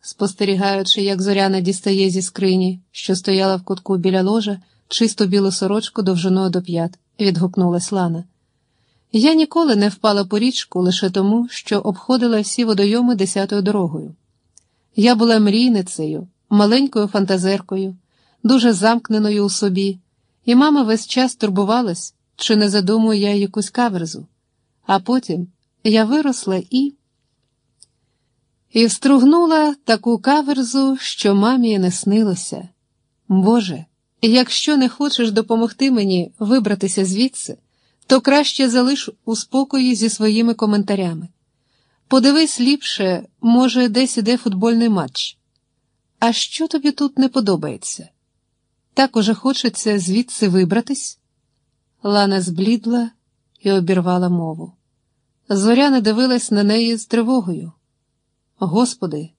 спостерігаючи, як зоряна дістає зі скрині, що стояла в кутку біля ложа, чисту білу сорочку довжиною до п'ят, відгукнулась Лана. Я ніколи не впала по річку лише тому, що обходила всі водойоми десятою дорогою. Я була мрійницею, маленькою фантазеркою, дуже замкненою у собі, і мама весь час турбувалась, чи не задумую я якусь каверзу. А потім я виросла і. І встругнула таку каверзу, що мамі не снилося. Боже, якщо не хочеш допомогти мені вибратися звідси, то краще залиш у спокої зі своїми коментарями. Подивись ліпше, може, десь іде футбольний матч. А що тобі тут не подобається? Так уже хочеться звідси вибратись? Лана зблідла і обірвала мову. Зоряна дивилась на неї з тривогою. Господи,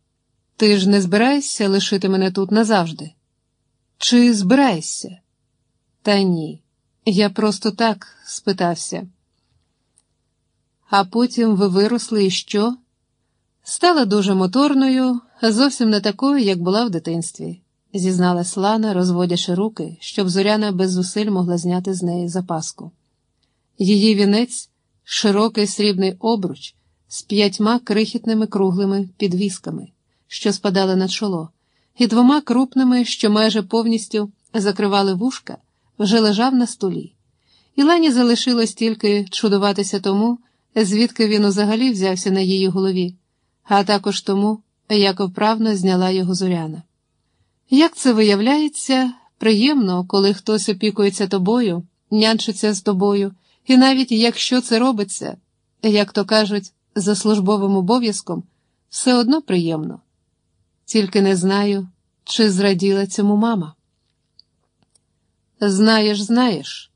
ти ж не збираєшся лишити мене тут назавжди? Чи збираєшся? Та ні, я просто так спитався. А потім ви виросли і що? Стала дуже моторною, зовсім не такою, як була в дитинстві, зізналась Лана, розводячи руки, щоб зоряна без зусиль могла зняти з неї запаску. Її вінець широкий срібний обруч з п'ятьма крихітними круглими підвісками, що спадали на чоло, і двома крупними, що майже повністю закривали вушка, вже лежав на столі. І Лані залишилось тільки чудуватися тому, звідки він взагалі взявся на її голові, а також тому, як вправно зняла його зоряна. Як це виявляється, приємно, коли хтось опікується тобою, нянчиться з тобою, і навіть якщо це робиться, як то кажуть, за службовим обов'язком, все одно приємно. Тільки не знаю, чи зраділа цьому мама. Знаєш, знаєш,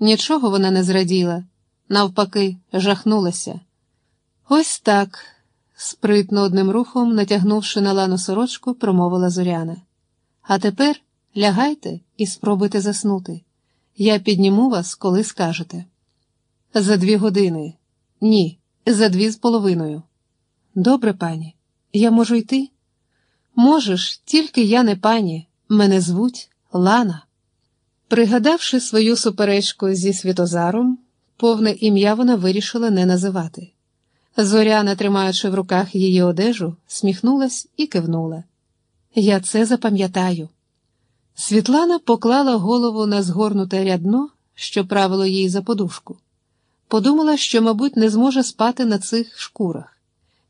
нічого вона не зраділа, навпаки, жахнулася. Ось так, спритно одним рухом, натягнувши на лану сорочку, промовила зоряна. А тепер лягайте і спробуйте заснути. Я підніму вас, коли скажете. За дві години. Ні, за дві з половиною. Добре, пані, я можу йти? Можеш, тільки я не пані, мене звуть Лана. Пригадавши свою суперечку зі Світозаром, повне ім'я вона вирішила не називати. Зоряна, тримаючи в руках її одежу, сміхнулась і кивнула. Я це запам'ятаю. Світлана поклала голову на згорнуте рядно, що правило їй за подушку. Подумала, що, мабуть, не зможе спати на цих шкурах.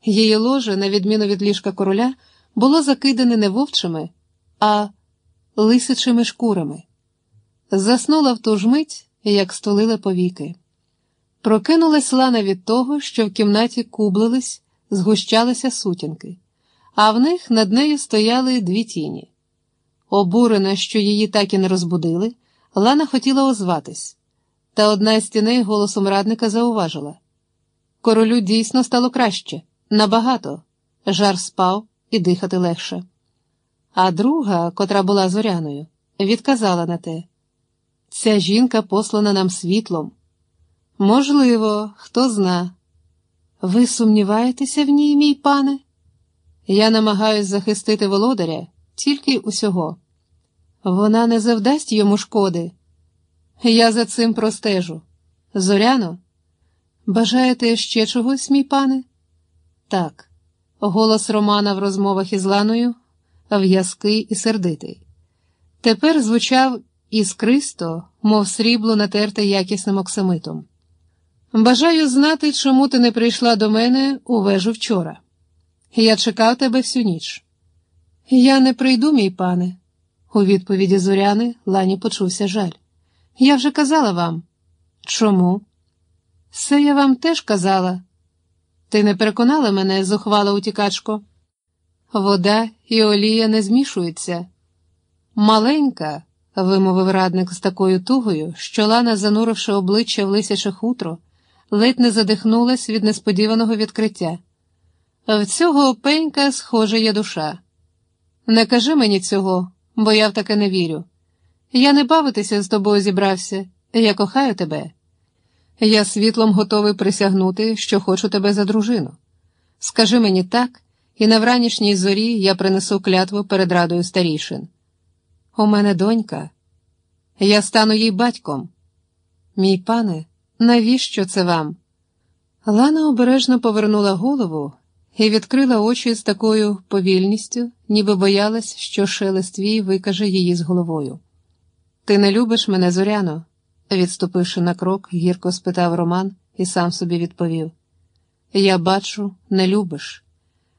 Її ложе, на відміну від ліжка короля, було закидане не вовчими, а лисичими шкурами. Заснула в ту ж мить, як стулила повіки. Прокинулась Лана від того, що в кімнаті кублились, згущалися сутінки, а в них над нею стояли дві тіні. Обурена, що її так і не розбудили, Лана хотіла озватись, та одна з тіней голосом радника зауважила: Королю дійсно стало краще, набагато. Жар спав і дихати легше. А друга, котра була зоряною, відказала на те: ця жінка послана нам світлом. Можливо, хто зна. Ви сумніваєтеся в ній, мій пане? Я намагаюсь захистити володаря тільки усього. Вона не завдасть йому шкоди. Я за цим простежу. Зоряно, бажаєте ще чогось, мій пане? Так, голос Романа в розмовах із Ланою в'язкий і сердитий. Тепер звучав іскристо, мов срібло натерте якісним оксамитом. Бажаю знати, чому ти не прийшла до мене у вежу вчора. Я чекав тебе всю ніч. Я не прийду, мій пане. У відповіді зоряни Лані почувся жаль. Я вже казала вам. Чому? Все я вам теж казала. Ти не переконала мене, зухвала утікачко. Вода і олія не змішуються. Маленька, вимовив радник з такою тугою, що Лана, зануривши обличчя в лисяче хутро, ледь не задихнулась від несподіваного відкриття. В цього пенька, схоже, є душа. Не кажи мені цього, бо я в таке не вірю. Я не бавитися з тобою зібрався, я кохаю тебе. Я світлом готовий присягнути, що хочу тебе за дружину. Скажи мені так, і на вранішній зорі я принесу клятву перед радою старішин. У мене донька, я стану їй батьком. Мій пане, навіщо це вам? Лана обережно повернула голову і відкрила очі з такою повільністю, ніби боялась, що шелест твій викаже її з головою. Ти не любиш мене, зоряно? відступивши на крок, гірко спитав Роман і сам собі відповів: Я бачу, не любиш.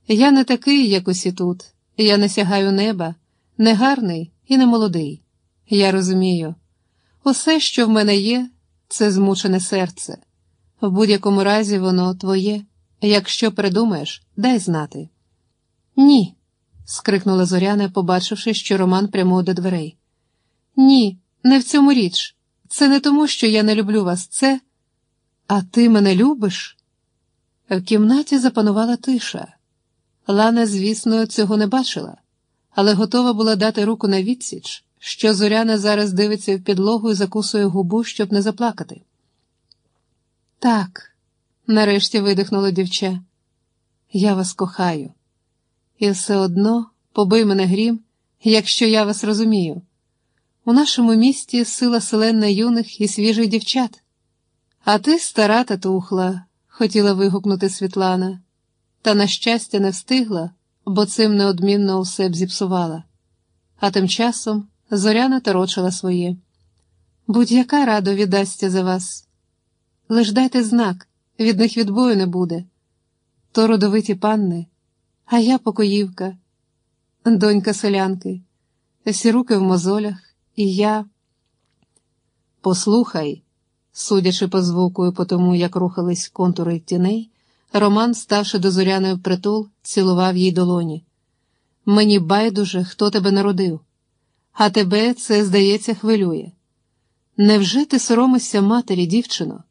Я не такий, як усі тут. Я не сягаю неба, не гарний і не молодий. Я розумію, усе, що в мене є, це змучене серце. В будь-якому разі воно твоє. Якщо придумаєш, дай знати. Ні. скрикнула Зоряна, побачивши, що Роман прямує до дверей. Ні, не в цьому річ. Це не тому, що я не люблю вас, це. А ти мене любиш? В кімнаті запанувала тиша. Лана, звісно, цього не бачила, але готова була дати руку на відсіч, що Зоряна зараз дивиться в підлогу і закусує губу, щоб не заплакати. Так, нарешті видихнуло дівча, я вас кохаю. І все одно побий мене грім, якщо я вас розумію. У нашому місті сила селенна юних і свіжих дівчат. А ти стара та тухла, хотіла вигукнути Світлана, та, на щастя, не встигла, бо цим неодмінно усе б зіпсувала. А тим часом зоряна торочила своє. Будь-яка радо віддасться за вас. Лиш дайте знак, від них відбою не буде. То родовиті панни, а я покоївка, донька селянки, всі руки в мозолях. І я. Послухай, судячи по звуку і по тому, як рухались контури тіней, Роман, ставши до зоряної притул, цілував їй долоні. Мені байдуже, хто тебе народив, а тебе це, здається, хвилює. Невже ти соромишся матері, дівчино?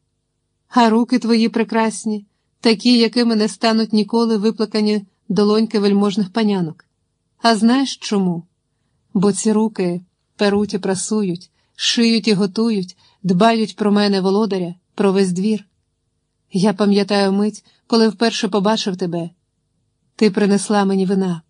А руки твої прекрасні, такі, якими не стануть ніколи виплакані долоньки вельможних панянок. А знаєш чому? Бо ці руки перуть і прасують, шиють і готують, дбають про мене, володаря, про весь двір. Я пам'ятаю мить, коли вперше побачив тебе. Ти принесла мені вина.